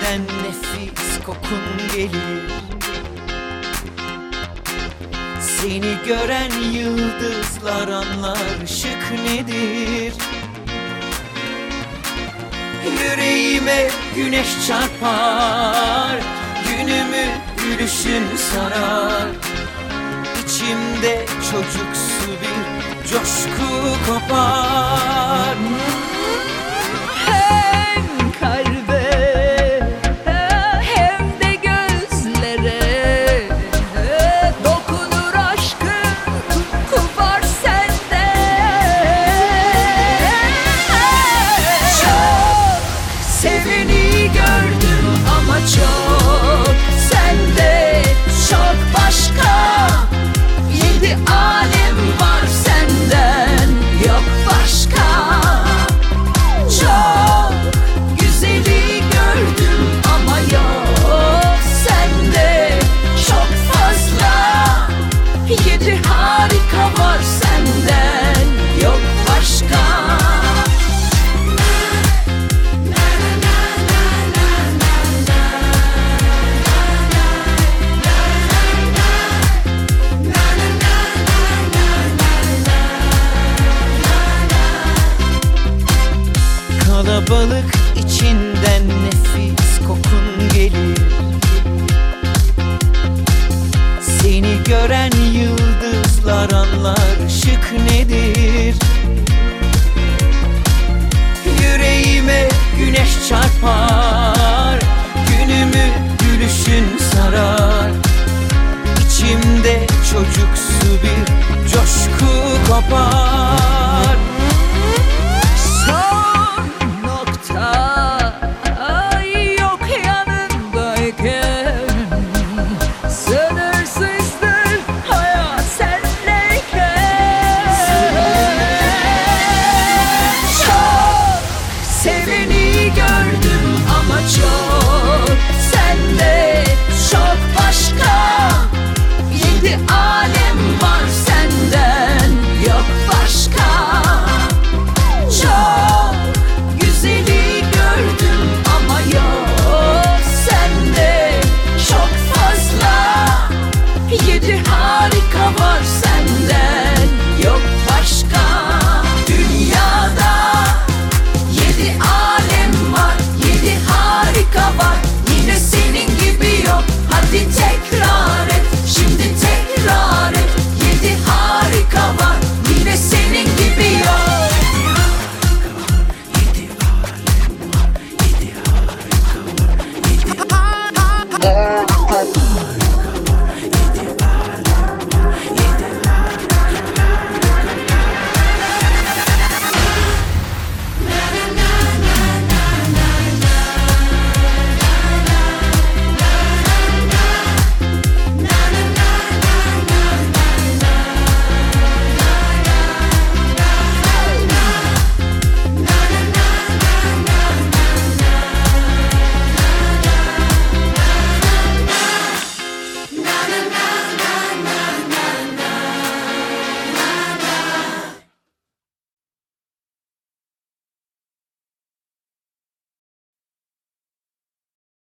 İçinden nefis kokun gelir. Seni gören yıldızlar anlar ışık nedir? Yüreğime güneş çarpar Günümü gülüşün sarar. İçimde çocuksu bir coşku kopar var senden yok başka. Kalabalık içinden anlar ışık nedir? Yüreğime güneş çarpar Günümü gülüşün sarar. İçimde çocuksu bir coşku kopar